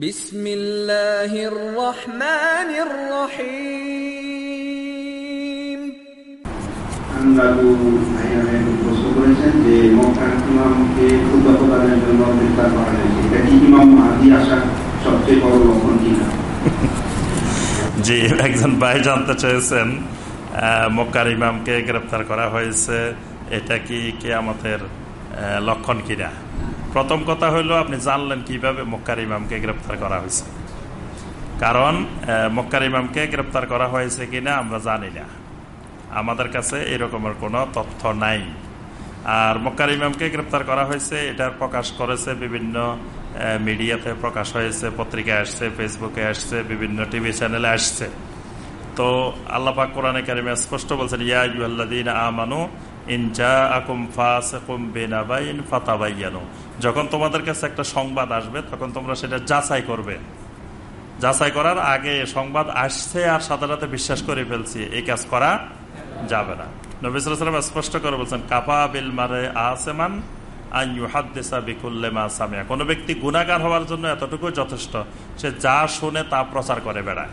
বিসমিল্লাহির রহমানির রহিম। আন্দালু ভাইয়া প্রশ্ন করেছেন যে মক্কার ইমামকে খুদবা প্রদানের জন্য গ্রেফতার করা হয়েছে। এটা কি ইমাম মাহাদি আসার সবচেয়ে বড় লক্ষণ কিনা? জি একজন ভাই জানতে চেয়েছেন মক্কার ইমামকে গ্রেপ্তার করা হয়েছে। এটা কি কেয়ামতের আহ, লক্ষণ কিনা? প্রথম কথা হলো আপনি জানলেন কীভাবে মক্কার ইমামকে গ্রেপ্তার করা হয়েছে। কারণ মক্কার ইমামকে গ্রেপ্তার করা হয়েছে কিনা আমরা জানি না। আমাদের কাছে এরকমের কোনো তথ্য নাই। আর মক্কার ইমামকে গ্রেপ্তার করা হয়েছে এটার প্রকাশ করেছে বিভিন্ন মিডিয়াতে প্রকাশ হয়েছে, পত্রিকায় আসছে, ফেসবুকে আসছে, বিভিন্ন টিভি চ্যানেলে আসছে। তো আল্লাপাক কোরআনে কারিমে স্পষ্ট বলছেন, ইয়া ইউল্লাদিন আমানু ইনজা আকুম ফাসিকুম বিনাবাইন ফাতাবাইয়ানু। যখন তোমাদের কাছে একটা সংবাদ আসবে, তখন তোমরা সেটা যাচাই করবে। যাচাই করার আগে সংবাদ আসছে আর সাথে সাথে বিশ্বাস করে ফেলছি, এই কাজ করা যাবে না। নবিসাম স্পষ্ট করে বলছেন কাপা বিল মারে আসেমান কোন ব্যক্তি গুণাগার হওয়ার জন্য এতটুকু যথেষ্ট। সে যা শুনে তা প্রচার করে বেড়ায়।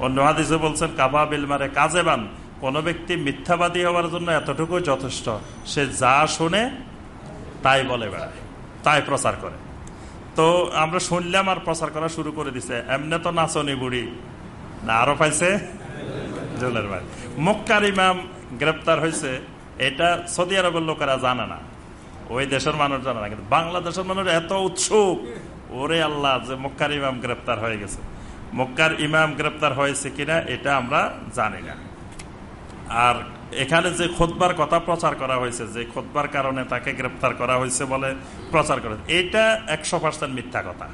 অন্য হাদিসে বলছেন কাপা বিল মারে কাজেবান কোন ব্যক্তি মিথ্যাবাদী হওয়ার জন্য এতটুকু যথেষ্ট। সে যা শুনে তাই বলে বেড়ায়। তাই প্রচার করে। তো আমরা শুনলাম আর প্রচার করা শুরু করে দিছে। এমনি তো নাচনি বুড়ি। না, আরও পাইছে? জলের ভাই। মক্কার ইমাম গ্রেপ্তার হয়েছে এটা সৌদি আরবের লোকেরা জানে না। ওই দেশের মানুষ জানে না, কিন্তু বাংলাদেশের মানুষ এত উৎসুক। ওরে আল্লাহ, যে মক্কার ইমাম গ্রেপ্তার হয়ে গেছে। মক্কার ইমাম গ্রেপ্তার হয়েছে কিনা, এটা আমরা জানি না। আর এখানে যে খোদবার কথা প্রচার করা হয়েছে, যে খোদবার কারণে তাকে গ্রেপ্তার করা হয়েছে বলে প্রচার করা এটা একশো পার্সেন্ট মিথ্যা কথা।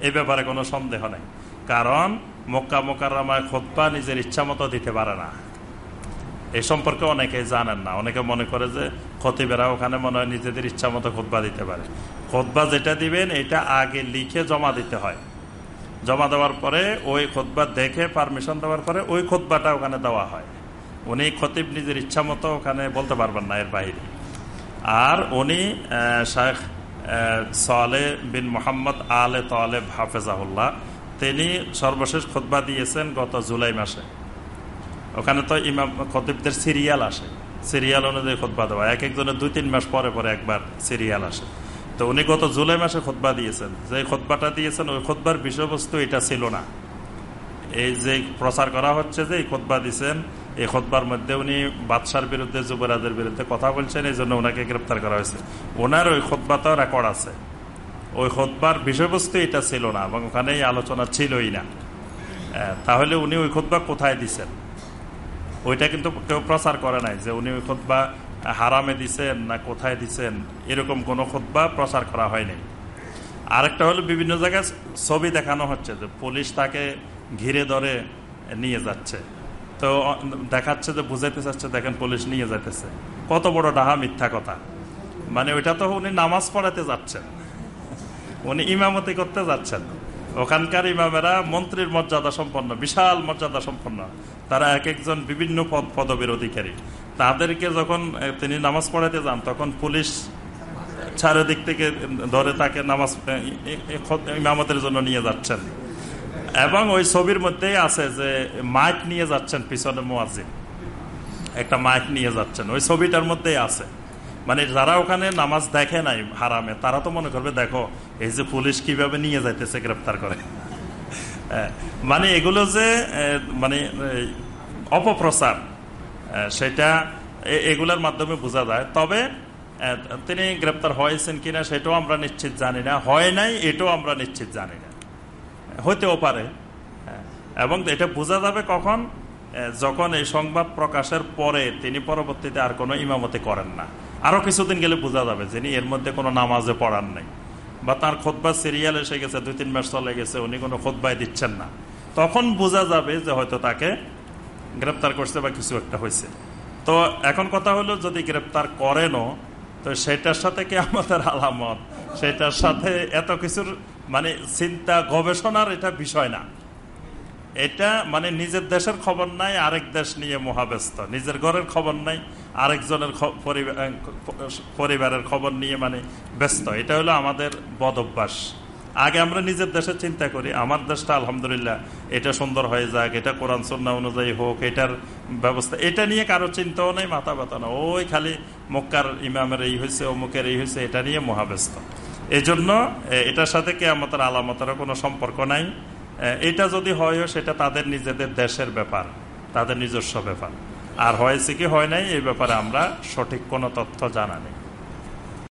এই ব্যাপারে কোনো সন্দেহ নেই। কারণ মক্কা মোকাররামায় খোদবা নিজের ইচ্ছা মতো দিতে পারে না। এ সম্পর্কে অনেকে জানেন না। অনেকে মনে করে যে খতিবেরা ওখানে মনে হয় নিজেদের ইচ্ছা মতো খোদবা দিতে পারে। খোদবা যেটা দিবেন, এটা আগে লিখে জমা দিতে হয়। জমা দেওয়ার পরে ওই খোদবা দেখে পারমিশন দেওয়ার পরে ওই খোদবাটা ওখানে দেওয়া হয়। উনি খতিব নিজের ইচ্ছা মতো ওখানে বলতে পারবেন না এর বাইরে। আর উনি শেখ সালে বিন মোহাম্মদ আলে তালেব হাফেজাহুল্লাহ, তিনি সর্বশেষ খোদবা দিয়েছেন গত জুলাই মাসে। ওখানে তো ইমাম খতিবদের সিরিয়াল আসে। সিরিয়াল অনুযায়ী খোদবা দেওয়া এক একজনের দুই তিন মাস পরে পরে একবার সিরিয়াল আসে। তো উনি গত জুলাই মাসে খোদবা দিয়েছেন। যে খোদবাটা দিয়েছেন, ওই খোদবার বিষয়বস্তু এটা ছিল না। এই যে প্রচার করা হচ্ছে যে এই খোদবা দিচ্ছেন এই খোদবার মধ্যে উনি বাদশার বিরুদ্ধে, যুবরাজের বিরুদ্ধে কথা বলছেন, এই জন্য ওনাকে গ্রেপ্তার করা হয়েছে। ওনার ওই খোদবাতেও রেকর্ড আছে। ওই খোদবার বিষয়বস্তু এটা ছিল না, এবং ওখানে আলোচনা ছিলই না। তাহলে উনি ওই খোদবা কোথায় দিছেন? ওইটা কিন্তু কেউ প্রচার করে নাই যে উনি ওই খোদবা হারামে দিছেন না কোথায় দিছেন। এরকম কোনো খোদবা প্রচার করা হয়নি। আরেকটা হলো বিভিন্ন জায়গায় ছবি দেখানো হচ্ছে যে পুলিশ তাকে ঘিরে ধরে নিয়ে যাচ্ছে। তো দেখাচ্ছে যে বুঝাইতে চাচ্ছে, দেখেন পুলিশ নিয়ে যাইতেছে। কত বড় ডাহা মিথ্যা কথা। মানে ওইটা তো উনি নামাজ পড়াতে যাচ্ছেন। উনি ইমামতি করতে যাচ্ছেন। ওখানকার ইমামেরা মন্ত্রীর মর্যাদা সম্পন্ন, বিশাল মর্যাদা সম্পন্ন। তারা এক একজন বিভিন্ন পদ পদবীর অধিকারী তাদেরকে যখন তিনি নামাজ পড়াতে যান, তখন পুলিশ চারিদিক থেকে ধরে তাকে নামাজ ইমামতের জন্য নিয়ে যাচ্ছেন। এবং ওই ছবির মধ্যেই আছে যে মাইক নিয়ে যাচ্ছেন পিছনে মোয়াজিন একটা মাইক নিয়ে যাচ্ছেন। ওই ছবিটার মধ্যেই আছে। মানে যারা ওখানে নামাজ দেখে নাই হারামে, তারা তো মনে করবে, দেখো, এই যে পুলিশ কীভাবে নিয়ে যাইতেছে গ্রেপ্তার করে? মানে এগুলো যে মানে অপপ্রচার সেটা এগুলোর মাধ্যমে বোঝা যায়। তবে তিনি গ্রেপ্তার হয়েছেন কিনা সেটাও আমরা নিশ্চিত জানি না। হয় নাই, এটাও আমরা নিশ্চিত জানি না। হইতেও পারে। এবং এটা বোঝা যাবে কখন? যখন এই সংবাদ প্রকাশের পরে তিনি পরবর্তীতে আর কোনো ইমামতি করেন না। আরও কিছুদিন গেলে বোঝা যাবে যিনি এর মধ্যে কোনো নামাজে পড়ান নাই। বা তার খোদবা সিরিয়াল এসে গেছে, দুই, তিন মাস চলে গেছে, উনি কোনো খোদবাই দিচ্ছেন না। তখন বোঝা যাবে যে হয়তো তাকে গ্রেপ্তার করছে বা কিছু একটা হয়েছে। তো এখন কথা হলো, যদি গ্রেপ্তার করেনও, তো সেটার সাথে কি আমাদের আলামত, সেটার সাথে এত কিছুর মানে চিন্তা গবেষণার এটা বিষয় না। এটা মানে নিজের দেশের খবর নাই, আরেক দেশ নিয়ে মহাব্যস্ত। নিজের ঘরের খবর নাই, আরেকজনের পরিবারের খবর নিয়ে মানে ব্যস্ত। এটা হলো আমাদের বদ অভ্যাস। আগে আমরা নিজের দেশের চিন্তা করি, আমার দেশটা আলহামদুলিল্লাহ এটা সুন্দর হয়ে যাক, এটা কোরআন সন্না অনুযায়ী হোক, এটার ব্যবস্থা, এটা নিয়ে কারও চিন্তাও নেই, মাথা ব্যথা না ওই খালি মক্কার ইমামের এই হয়েছে অমুকের এই হয়েছে এটা নিয়ে মহাব্যস্ত। এই জন্য এটার সাথে কেয়ামতের আলামতেরও কোনো সম্পর্ক নাই। এটা যদি হয় সেটা তাদের নিজেদের দেশের ব্যাপার, তাদের নিজস্ব ব্যাপার। আর হয়েছে কি, হয় নাই, এই ব্যাপারে আমরা সঠিক কোনো তথ্য জানা নেই।